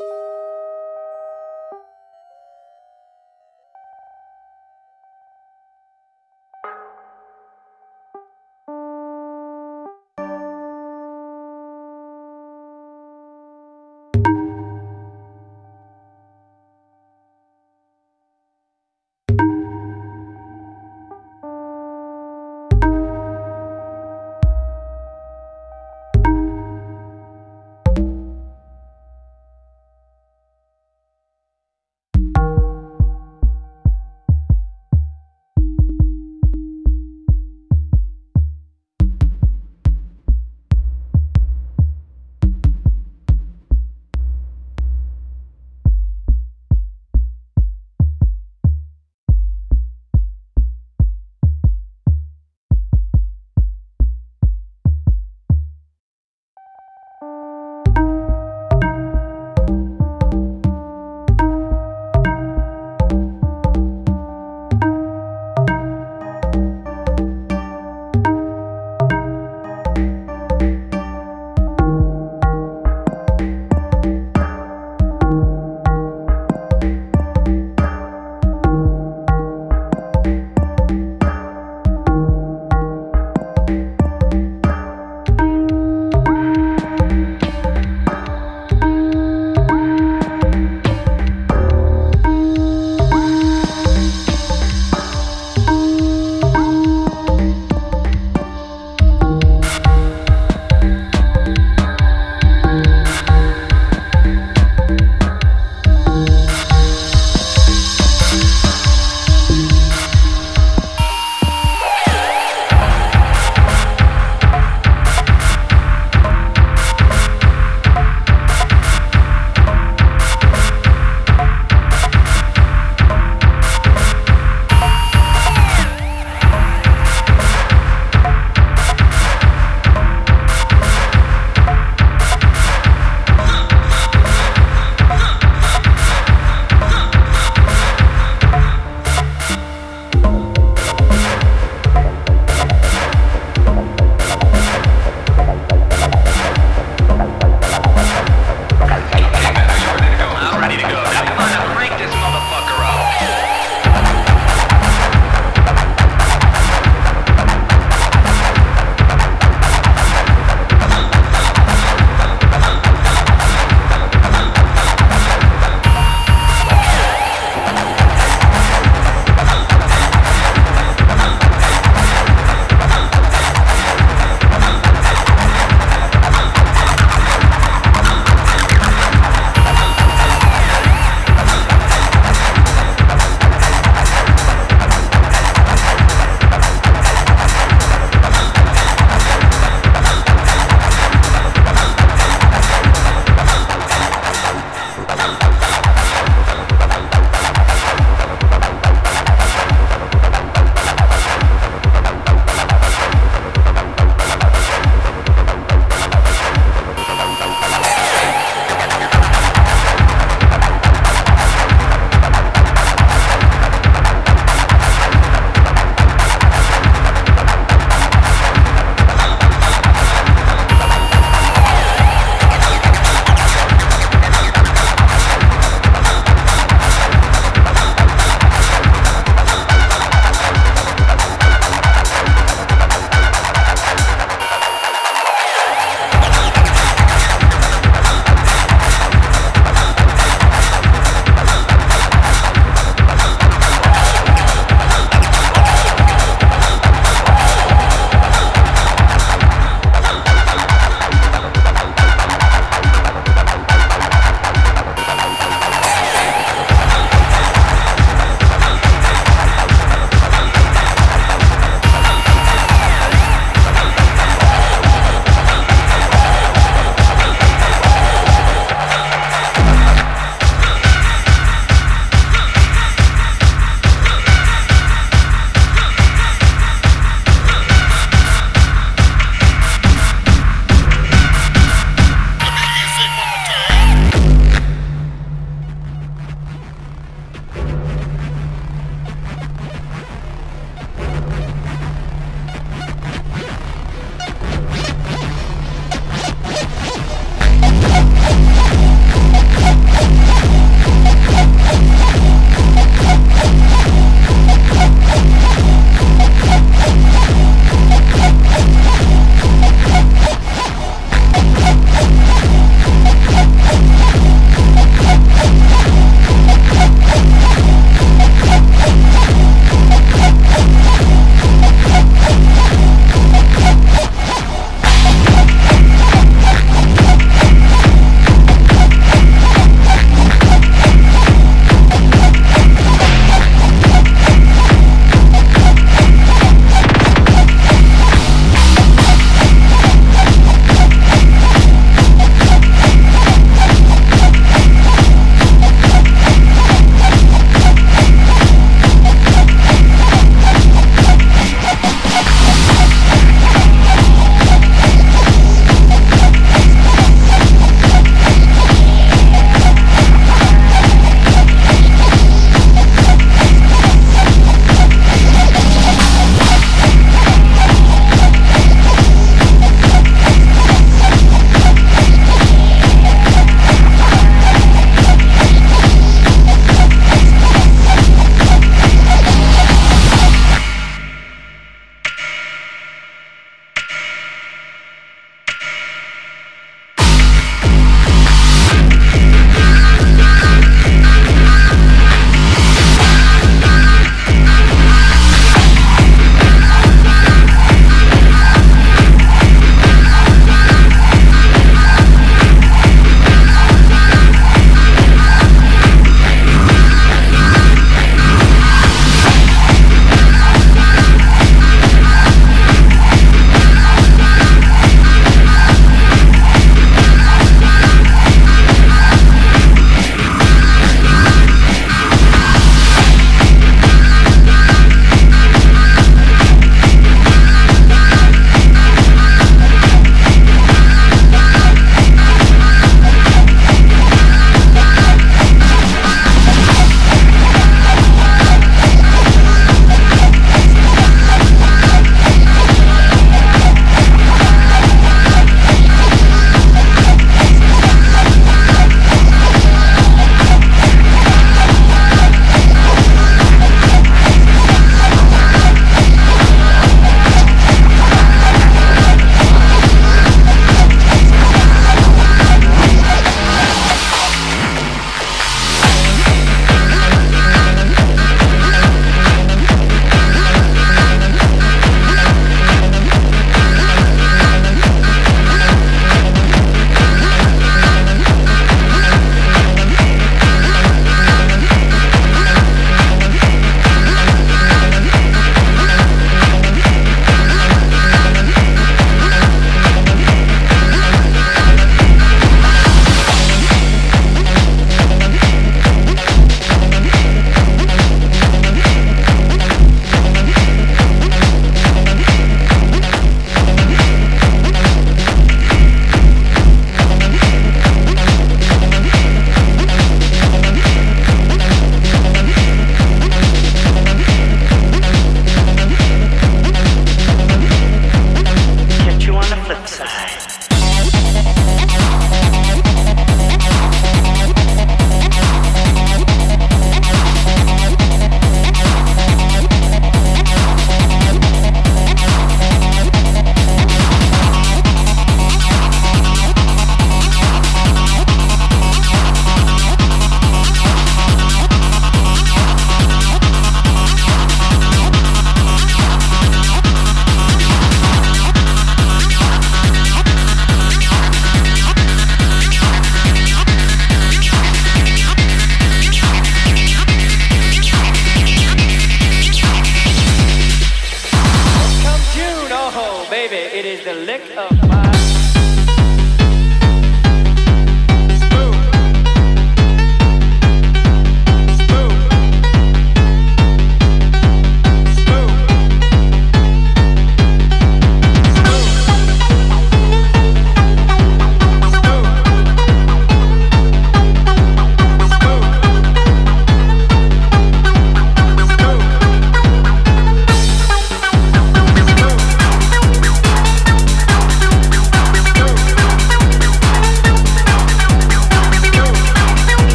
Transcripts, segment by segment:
you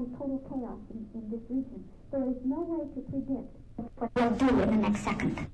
find total chaos in, in this region. There is no way to predict what they'll do in the next second.